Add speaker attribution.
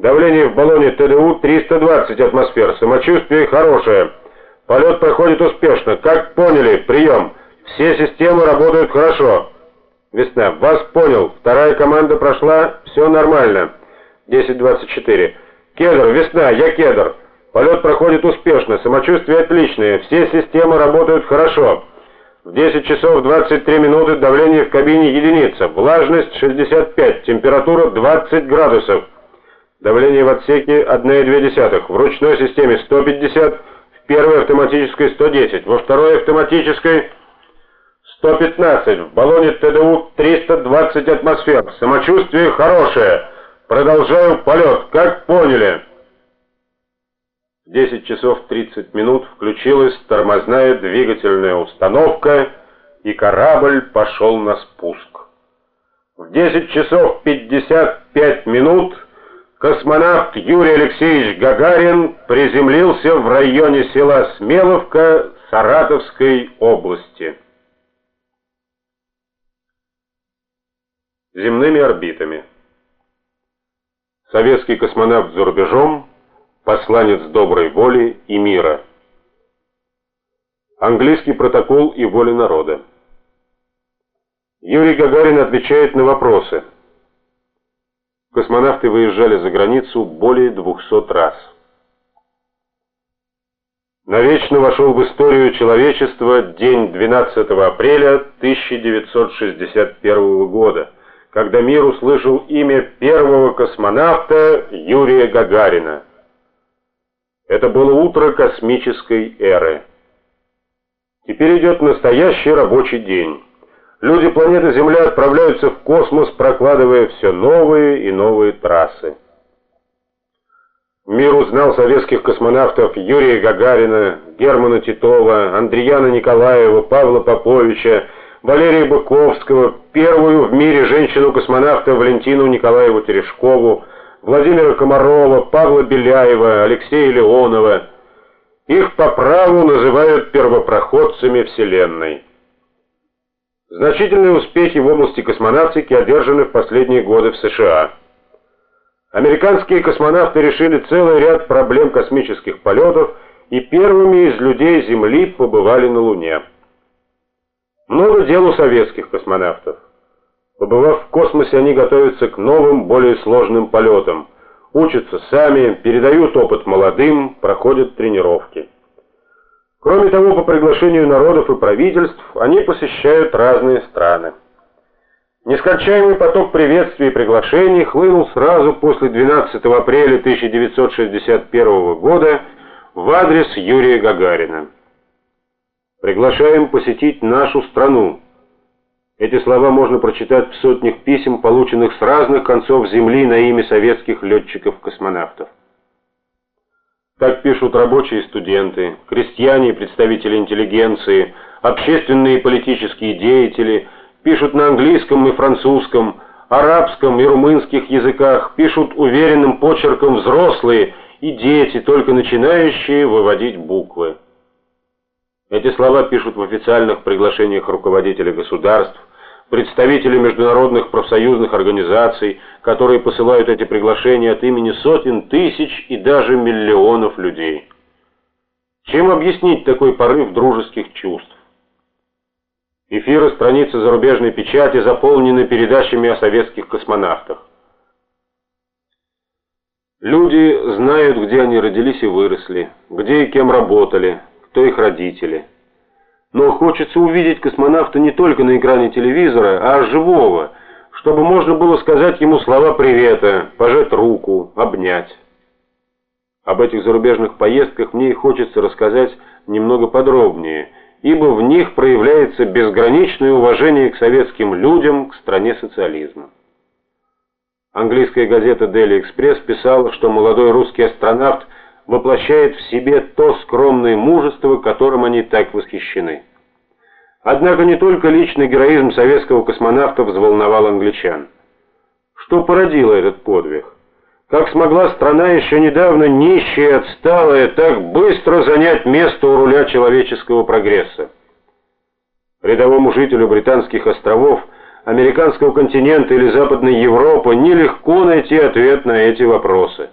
Speaker 1: Давление в баллоне ТДУ 320 атмосфер. Самочувствие хорошее. Полет проходит успешно. Как поняли? Прием. Все системы работают хорошо. Весна. Вас понял. Вторая команда прошла. Все нормально. 10.24. Кедр. Весна. Я Кедр. Полет проходит успешно. Самочувствие отличное. Все системы работают хорошо. В 10 часов 23 минуты давление в кабине единица. Влажность 65. Температура 20 градусов. Давление в отсеке 1,2. В ручной системе 150. В первой автоматической 110. Во второй автоматической 115. В баллоне ТДУ 320 атмосфер. Самочувствие хорошее. Продолжаю полет. Как поняли? В 10 часов 30 минут включилась тормозная двигательная установка, и корабль пошел на спуск. В 10 часов 55 минут космонавт Юрий Алексеевич Гагарин приземлился в районе села Смеловка Саратовской области. Земными орбитами. Советский космонавт за рубежом, посланец доброй воли и мира. Английский протокол и воля народа. Юрий Гагарин отвечает на вопросы. Космонавты выезжали за границу более 200 раз. Навечно вошел в историю человечества день 12 апреля 1961 года, когда мир услышал имя первого космонавта Юрия Гагарина. Это было утро космической эры. Теперь идет настоящий рабочий день. Люди планеты Земля отправляются в космос, прокладывая все новые и новые трассы. Мир узнал советских космонавтов Юрия Гагарина, Германа Титова, Андреяна Николаева, Павла Поповича, Валерия Быковского, первую в мире женщину-космонавта Валентину Николаеву Терешкову, Владимира Комарова, Павла Беляева, Алексея Леонова. Их по праву называют первопроходцами Вселенной. Значительные успехи в области космонавтики одержаны в последние годы в США. Американские космонавты решили целый ряд проблем космических полетов и первыми из людей Земли побывали на Луне. Много дел у советских космонавтов. Побывав в космосе, они готовятся к новым, более сложным полетам, учатся сами, передают опыт молодым, проходят тренировки. Кроме того, по приглашению народов и правительств, они посещают разные страны. Нескончаемый поток приветствий и приглашений хлынул сразу после 12 апреля 1961 года в адрес Юрия Гагарина. Приглашаем посетить нашу страну, эти слова можно прочитать в сотнях писем, полученных с разных концов Земли на имя советских летчиков-космонавтов. Так пишут рабочие студенты, крестьяне и представители интеллигенции, общественные и политические деятели, пишут на английском и французском, арабском и румынских языках, пишут уверенным почерком взрослые и дети, только начинающие выводить буквы. Эти слова пишут в официальных приглашениях руководителей государств, представители международных профсоюзных организаций, которые посылают эти приглашения от имени сотен тысяч и даже миллионов людей. Чем объяснить такой порыв дружеских чувств? Эфиры страницы зарубежной печати заполнены передачами о советских космонавтах. Люди знают, где они родились и выросли, где и кем работали, кто их родители. Но хочется увидеть космонавта не только на экране телевизора, а живого, чтобы можно было сказать ему слова привета, пожать руку, обнять. Об этих зарубежных поездках мне и хочется рассказать немного подробнее, ибо в них проявляется безграничное уважение к советским людям, к стране социализма. Английская газета Daily Express писала, что молодой русский астронавт воплощает в себе то скромное мужество, которым они так восхищены. Однако не только личный героизм советского космонавта взволновал англичан. Что породило этот подвиг? Как смогла страна еще недавно нищая и отсталая так быстро занять место у руля человеческого прогресса? Рядовому жителю британских островов американского континента или Западной Европы, нелегко найти ответ на эти вопросы.